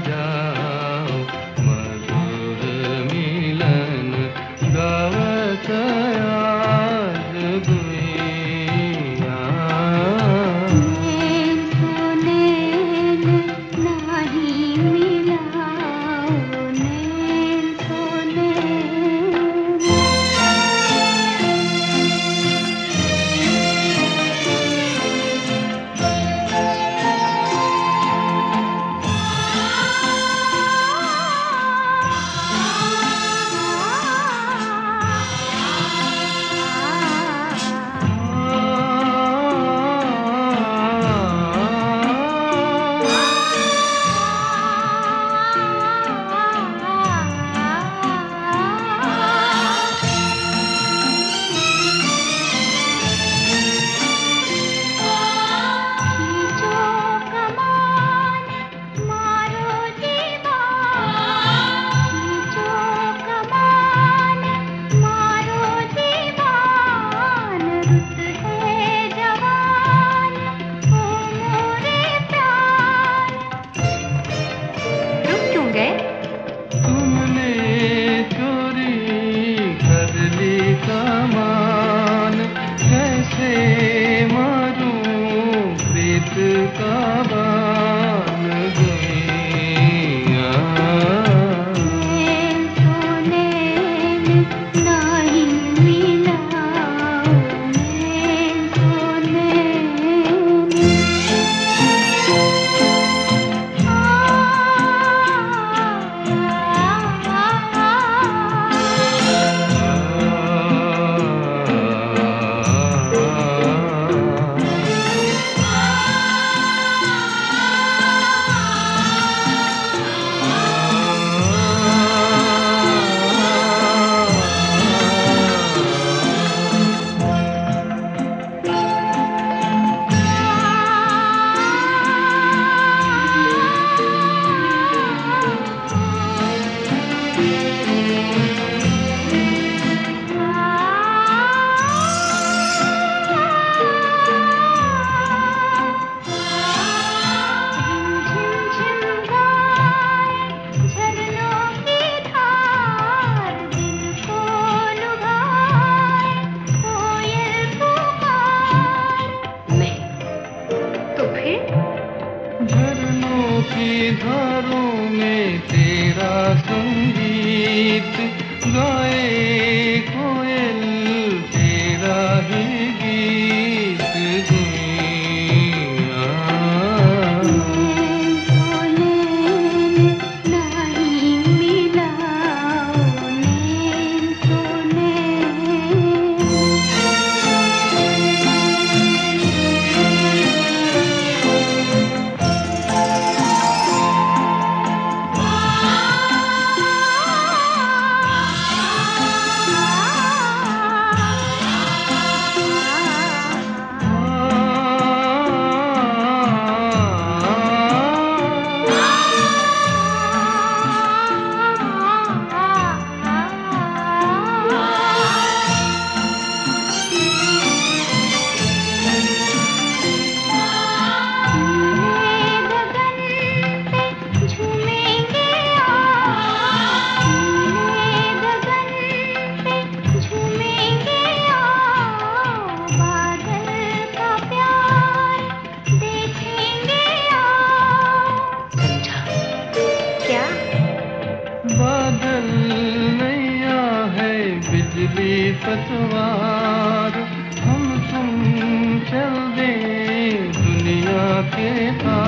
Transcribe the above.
जा कैसे मारूं प्रेत का बान गया सोने ना संगीत गाए चल दे दुनिया के आ